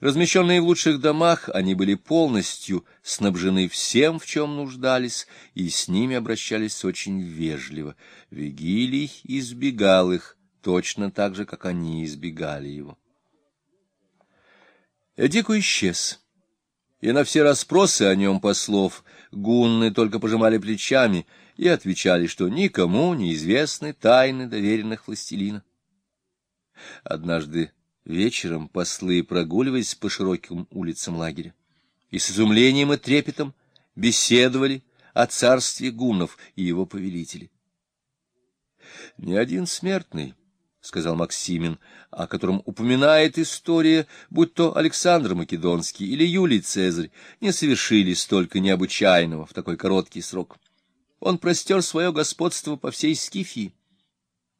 Размещенные в лучших домах, они были полностью снабжены всем, в чем нуждались, и с ними обращались очень вежливо. Вигилий избегал их точно так же, как они избегали его. Эдику исчез, и на все расспросы о нем послов гунны только пожимали плечами и отвечали, что никому неизвестны тайны доверенных властелина. Однажды вечером послы прогуливались по широким улицам лагеря и с изумлением и трепетом беседовали о царстве гуннов и его повелителе. Ни один смертный — сказал Максимин, о котором упоминает история, будь то Александр Македонский или Юлий Цезарь, не совершили столько необычайного в такой короткий срок. Он простер свое господство по всей Скифии.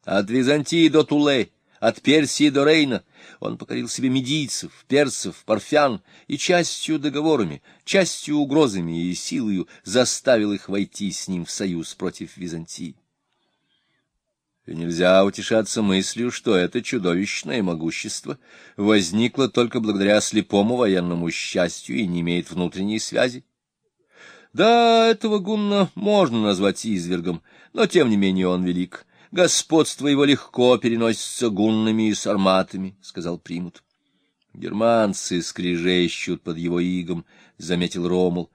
От Византии до Туле, от Персии до Рейна он покорил себе медийцев, персов, парфян и частью договорами, частью угрозами и силою заставил их войти с ним в союз против Византии. И нельзя утешаться мыслью, что это чудовищное могущество возникло только благодаря слепому военному счастью и не имеет внутренней связи. Да, этого гунна можно назвать извергом, но тем не менее он велик. Господство его легко переносится гуннами и сарматами, — сказал Примут. Германцы скрежещут под его игом, — заметил Ромул.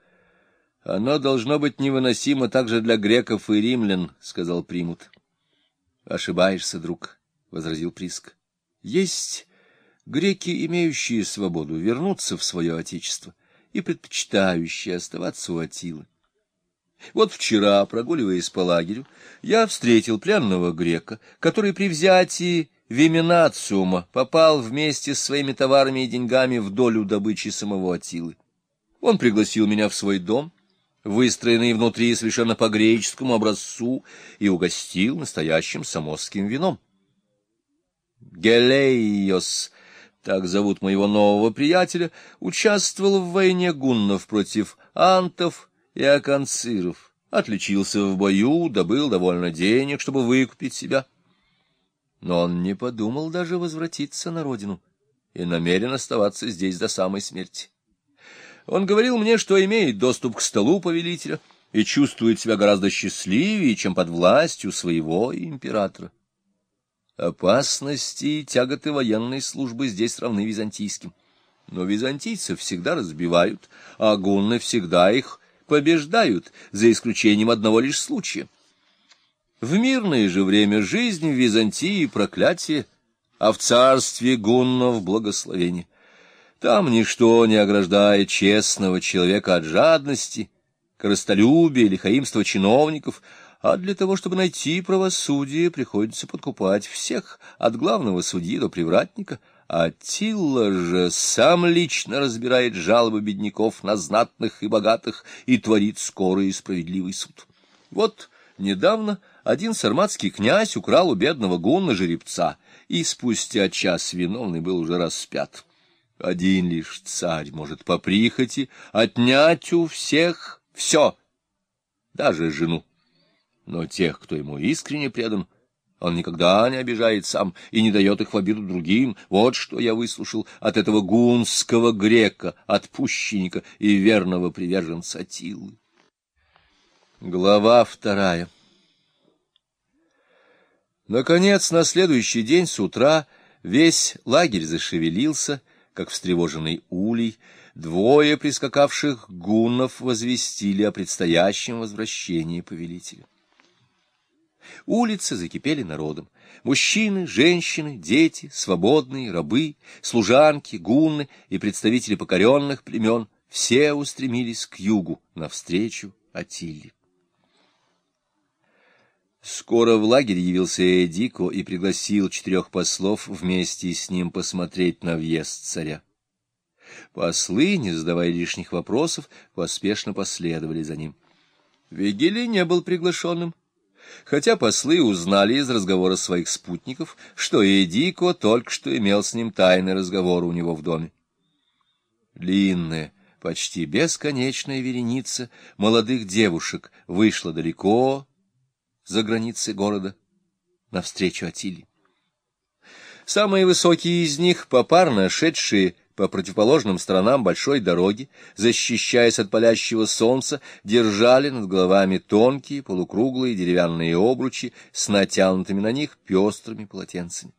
Оно должно быть невыносимо также для греков и римлян, — сказал Примут. — Ошибаешься, друг, — возразил Приск. — Есть греки, имеющие свободу вернуться в свое отечество и предпочитающие оставаться у Атилы. Вот вчера, прогуливаясь по лагерю, я встретил пленного грека, который при взятии Виминациума попал вместе с своими товарами и деньгами в долю добычи самого Атилы. Он пригласил меня в свой дом — выстроенный внутри совершенно по греческому образцу, и угостил настоящим самосским вином. Гелейос, так зовут моего нового приятеля, участвовал в войне гуннов против антов и аканциров, отличился в бою, добыл довольно денег, чтобы выкупить себя. Но он не подумал даже возвратиться на родину и намерен оставаться здесь до самой смерти. Он говорил мне, что имеет доступ к столу повелителя и чувствует себя гораздо счастливее, чем под властью своего императора. Опасности и тяготы военной службы здесь равны византийским. Но византийцев всегда разбивают, а гунны всегда их побеждают, за исключением одного лишь случая. В мирное же время жизнь в Византии — проклятие, а в царстве гуннов — благословение. Там ничто не ограждает честного человека от жадности, коростолюбия или чиновников, а для того, чтобы найти правосудие, приходится подкупать всех, от главного судьи до привратника, а Тилла же сам лично разбирает жалобы бедняков на знатных и богатых и творит скорый и справедливый суд. Вот недавно один сарматский князь украл у бедного гунна жеребца, и спустя час виновный был уже распят. Один лишь царь может по прихоти отнять у всех все, даже жену. Но тех, кто ему искренне предан, он никогда не обижает сам и не дает их в обиду другим. Вот что я выслушал от этого гунского грека, отпущенника и верного приверженца Атилы. Глава вторая Наконец, на следующий день с утра весь лагерь зашевелился — как встревоженный улей, двое прискакавших гуннов возвестили о предстоящем возвращении повелителя. Улицы закипели народом. Мужчины, женщины, дети, свободные, рабы, служанки, гунны и представители покоренных племен все устремились к югу навстречу Атилле. Скоро в лагерь явился Эдико и пригласил четырех послов вместе с ним посмотреть на въезд царя. Послы, не задавая лишних вопросов, поспешно последовали за ним. Вигелий не был приглашенным, хотя послы узнали из разговора своих спутников, что Эдико только что имел с ним тайный разговор у него в доме. Длинная, почти бесконечная вереница молодых девушек вышла далеко, за границы города навстречу Атиле. Самые высокие из них, попарно шедшие по противоположным сторонам большой дороги, защищаясь от палящего солнца, держали над головами тонкие полукруглые деревянные обручи с натянутыми на них пестрыми полотенцами.